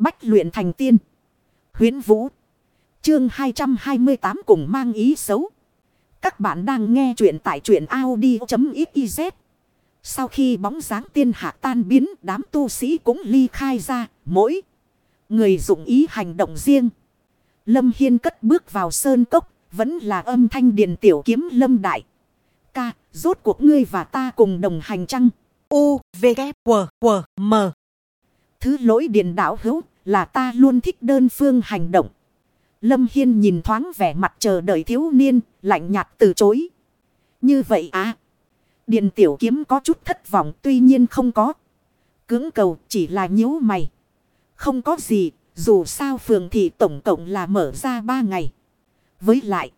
Bách luyện thành tiên. Huyến Vũ. Chương 228 cùng mang ý xấu. Các bạn đang nghe truyện tại truyện Audi.xyz. Sau khi bóng dáng tiên hạ tan biến đám tu sĩ cũng ly khai ra. Mỗi người dụng ý hành động riêng. Lâm Hiên cất bước vào sơn cốc. Vẫn là âm thanh điền tiểu kiếm lâm đại. Ca, rốt cuộc ngươi và ta cùng đồng hành chăng? U, V, K, W, W, M. Thứ lỗi điện đảo hữu là ta luôn thích đơn phương hành động. Lâm Hiên nhìn thoáng vẻ mặt chờ đợi thiếu niên, lạnh nhạt từ chối. Như vậy à? Điện tiểu kiếm có chút thất vọng tuy nhiên không có. Cưỡng cầu chỉ là nhíu mày. Không có gì, dù sao phường thị tổng cộng là mở ra ba ngày. Với lại,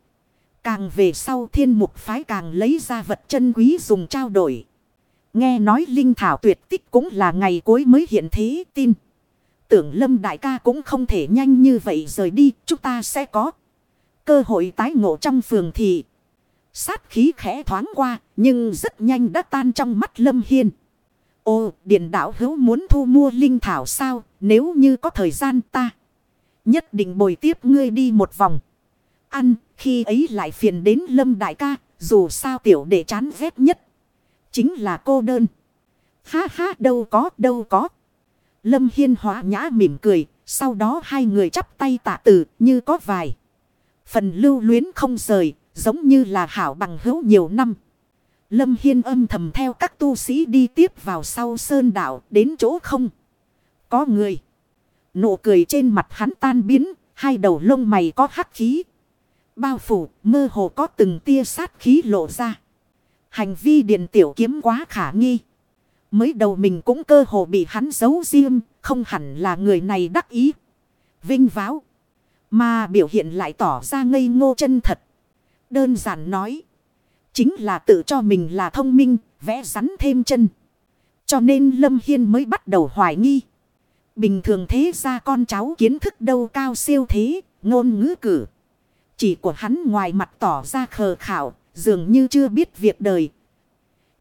càng về sau thiên mục phái càng lấy ra vật chân quý dùng trao đổi. Nghe nói linh thảo tuyệt tích cũng là ngày cuối mới hiện thế tin. Tưởng lâm đại ca cũng không thể nhanh như vậy rời đi. Chúng ta sẽ có cơ hội tái ngộ trong phường thị. Sát khí khẽ thoáng qua. Nhưng rất nhanh đã tan trong mắt lâm hiên. Ô, điện đạo hữu muốn thu mua linh thảo sao. Nếu như có thời gian ta. Nhất định bồi tiếp ngươi đi một vòng. Ăn, khi ấy lại phiền đến lâm đại ca. Dù sao tiểu đệ chán ghét nhất. Chính là cô đơn. Ha ha, đâu có đâu có. Lâm Hiên hóa nhã mỉm cười. Sau đó hai người chắp tay tạ tử như có vài. Phần lưu luyến không rời. Giống như là hảo bằng hữu nhiều năm. Lâm Hiên âm thầm theo các tu sĩ đi tiếp vào sau sơn đảo đến chỗ không. Có người. Nụ cười trên mặt hắn tan biến. Hai đầu lông mày có hắc khí. Bao phủ, mơ hồ có từng tia sát khí lộ ra. Hành vi điện tiểu kiếm quá khả nghi. Mới đầu mình cũng cơ hồ bị hắn giấu riêng, không hẳn là người này đắc ý. Vinh váo. Mà biểu hiện lại tỏ ra ngây ngô chân thật. Đơn giản nói. Chính là tự cho mình là thông minh, vẽ rắn thêm chân. Cho nên Lâm Hiên mới bắt đầu hoài nghi. Bình thường thế ra con cháu kiến thức đâu cao siêu thế, ngôn ngữ cử. Chỉ của hắn ngoài mặt tỏ ra khờ khảo, dường như chưa biết việc đời.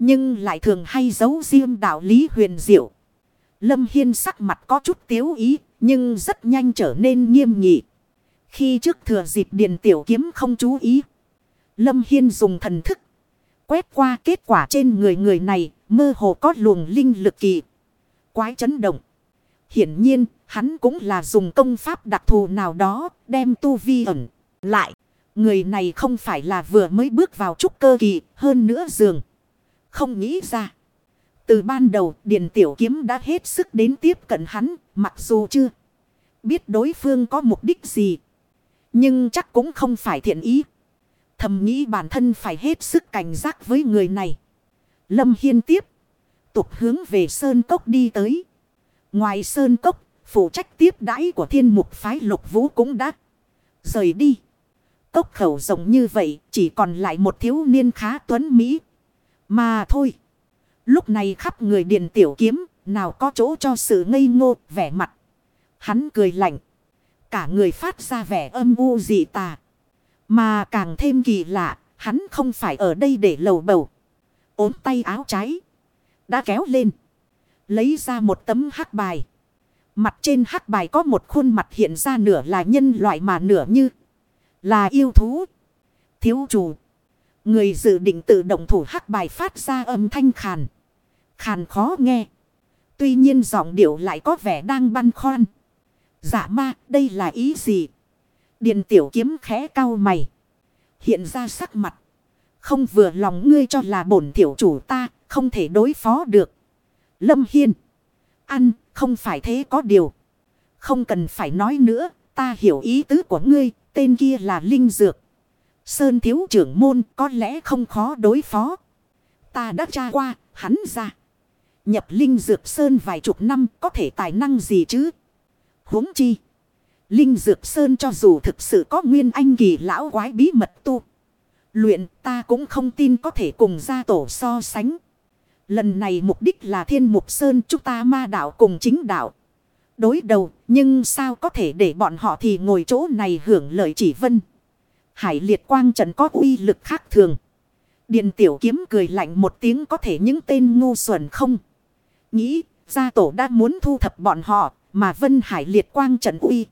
Nhưng lại thường hay giấu riêng đạo lý huyền diệu. Lâm Hiên sắc mặt có chút tiếu ý, nhưng rất nhanh trở nên nghiêm nghị. Khi trước thừa dịp điền tiểu kiếm không chú ý. Lâm Hiên dùng thần thức. Quét qua kết quả trên người người này, mơ hồ có luồng linh lực kỳ. Quái chấn động. Hiển nhiên, hắn cũng là dùng công pháp đặc thù nào đó, đem tu vi ẩn lại. Người này không phải là vừa mới bước vào trúc cơ kỳ, hơn nữa dường. Không nghĩ ra. Từ ban đầu, Điền Tiểu Kiếm đã hết sức đến tiếp cận hắn, mặc dù chưa biết đối phương có mục đích gì. Nhưng chắc cũng không phải thiện ý. Thầm nghĩ bản thân phải hết sức cảnh giác với người này. Lâm Hiên tiếp. Tục hướng về Sơn Cốc đi tới. Ngoài Sơn Cốc, phụ trách tiếp đãi của thiên mục phái lục vũ cũng đã rời đi. Cốc khẩu rộng như vậy chỉ còn lại một thiếu niên khá tuấn Mỹ. Mà thôi. Lúc này khắp người điện tiểu kiếm, nào có chỗ cho sự ngây ngô, vẻ mặt. Hắn cười lạnh. Cả người phát ra vẻ âm u dị tà. Mà càng thêm kỳ lạ. Hắn không phải ở đây để lầu bầu. ốm tay áo trái. Đã kéo lên. Lấy ra một tấm hắc bài. Mặt trên hắc bài có một khuôn mặt hiện ra nửa là nhân loại mà nửa như là yêu thú. Thiếu chủ. Người dự định tự động thủ hắc bài phát ra âm thanh khàn. Khàn khó nghe. Tuy nhiên giọng điệu lại có vẻ đang băn khoăn. Giả dạ ma, đây là ý gì? Điện tiểu kiếm khẽ cao mày. Hiện ra sắc mặt. Không vừa lòng ngươi cho là bổn tiểu chủ ta, không thể đối phó được. Lâm Hiên. Ăn, không phải thế có điều. Không cần phải nói nữa, ta hiểu ý tứ của ngươi, Tên kia là Linh Dược. Sơn thiếu trưởng môn có lẽ không khó đối phó. Ta đã tra qua, hắn ra. Nhập Linh Dược Sơn vài chục năm có thể tài năng gì chứ? huống chi. Linh Dược Sơn cho dù thực sự có nguyên anh kỳ lão quái bí mật tu. Luyện ta cũng không tin có thể cùng gia tổ so sánh. Lần này mục đích là thiên mục sơn chúng ta ma đạo cùng chính đạo đối đầu, nhưng sao có thể để bọn họ thì ngồi chỗ này hưởng lợi chỉ vân. Hải liệt quang trận có uy lực khác thường. Điện tiểu kiếm cười lạnh một tiếng có thể những tên ngu xuẩn không. Nghĩ gia tổ đã muốn thu thập bọn họ, mà Vân Hải liệt quang trận uy.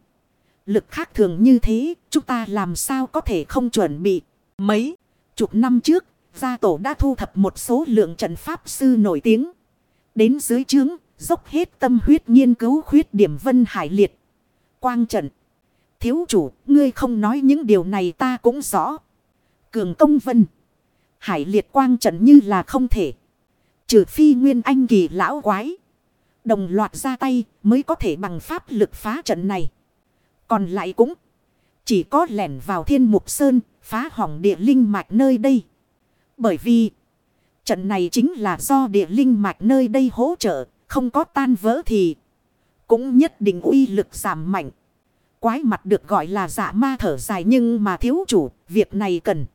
Lực khác thường như thế, chúng ta làm sao có thể không chuẩn bị. Mấy chục năm trước, gia tổ đã thu thập một số lượng trận pháp sư nổi tiếng. Đến dưới trướng, dốc hết tâm huyết nghiên cứu khuyết điểm Vân Hải liệt. Quang trận. Thiếu chủ, ngươi không nói những điều này ta cũng rõ. Cường công vân. Hải liệt quang trận như là không thể. Trừ phi nguyên anh kỳ lão quái. Đồng loạt ra tay mới có thể bằng pháp lực phá trận này. Còn lại cũng chỉ có lẻn vào thiên mục sơn phá hỏng địa linh mạch nơi đây. Bởi vì trận này chính là do địa linh mạch nơi đây hỗ trợ. Không có tan vỡ thì cũng nhất định uy lực giảm mạnh. Quái mặt được gọi là dạ ma thở dài nhưng mà thiếu chủ, việc này cần.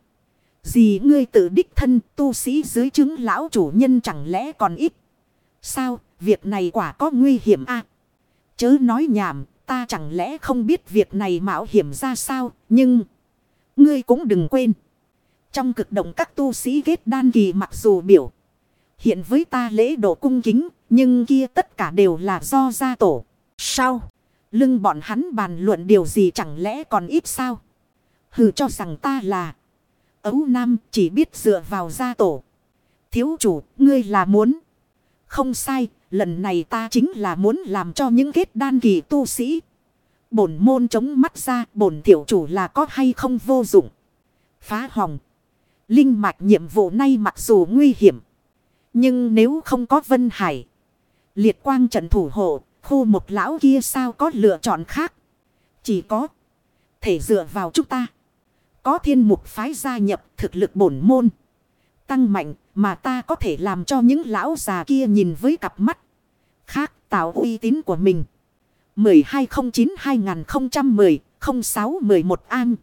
Gì ngươi tự đích thân tu sĩ dưới chứng lão chủ nhân chẳng lẽ còn ít. Sao, việc này quả có nguy hiểm à? Chớ nói nhảm, ta chẳng lẽ không biết việc này mạo hiểm ra sao, nhưng... Ngươi cũng đừng quên. Trong cực động các tu sĩ ghét đan kỳ mặc dù biểu. Hiện với ta lễ độ cung kính, nhưng kia tất cả đều là do gia tổ. Sao? Lưng bọn hắn bàn luận điều gì chẳng lẽ còn ít sao? Hừ cho rằng ta là ấu nam chỉ biết dựa vào gia tổ. Thiếu chủ, ngươi là muốn. Không sai, lần này ta chính là muốn làm cho những kết đan kỳ tu sĩ. Bổn môn chống mắt ra, bổn tiểu chủ là có hay không vô dụng. Phá hỏng. Linh mạch nhiệm vụ này mặc dù nguy hiểm. Nhưng nếu không có Vân Hải. Liệt quang trận thủ hộ, khu một lão kia sao có lựa chọn khác. Chỉ có thể dựa vào chúng ta. Có thiên mục phái gia nhập thực lực bổn môn. Tăng mạnh mà ta có thể làm cho những lão già kia nhìn với cặp mắt. Khác tạo uy tín của mình. 1209-2010-0611 An